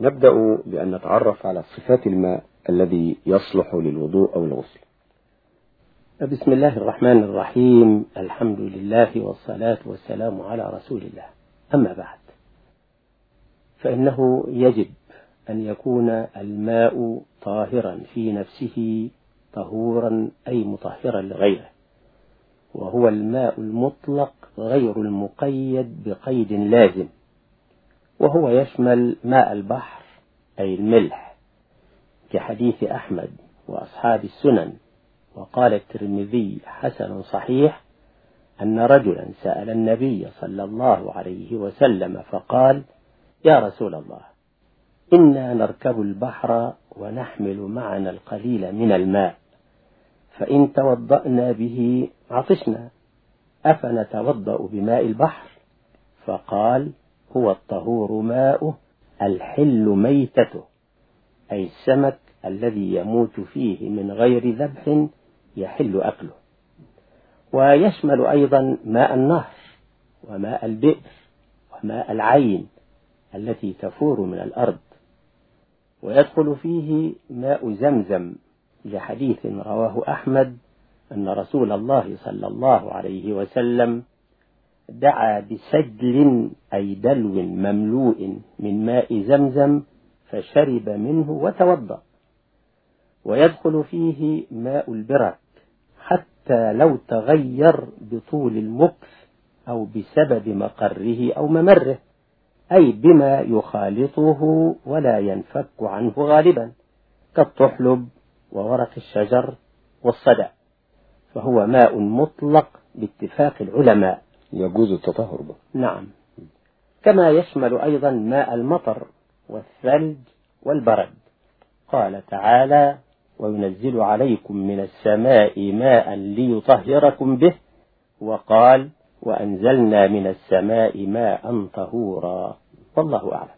نبدأ بأن نتعرف على صفات الماء الذي يصلح للوضوء أو الغسل. بسم الله الرحمن الرحيم. الحمد لله والصلاة والسلام على رسول الله. أما بعد فإنه يجب أن يكون الماء طاهرا في نفسه طهورا أي مطهرا لغيره. وهو الماء المطلق غير المقيد بقيد لازم. وهو يشمل ماء البحر أي الملح كحديث أحمد وأصحاب السنن وقال الترمذي حسن صحيح أن رجلا سأل النبي صلى الله عليه وسلم فقال يا رسول الله إنا نركب البحر ونحمل معنا القليل من الماء فإن توضأنا به عطشنا أفنتوضأ بماء البحر؟ فقال هو الطهور ماؤه الحل ميتته أي السمك الذي يموت فيه من غير ذبح يحل أكله. ويشمل أيضا ماء النهر وماء البئر وماء العين التي تفور من الأرض. ويدخل فيه ماء زمزم لحديث رواه أحمد أن رسول الله صلى الله عليه وسلم دعا بسجل أي دلو مملوء من ماء زمزم فشرب منه وتوضأ. ويدخل فيه ماء البرك حتى لو تغير بطول المكث أو بسبب مقره أو ممره أي بما يخالطه ولا ينفك عنه غالبا كالطحلب وورق الشجر والصدع فهو ماء مطلق باتفاق العلماء. يجوز التطهر به. نعم. كما يشمل أيضا ماء المطر والثلج والبرد. قال تعالى وينزل عليكم من السماء ماء ليطهركم به. وقال وأنزلنا من السماء ماء طهورا. والله أعلم.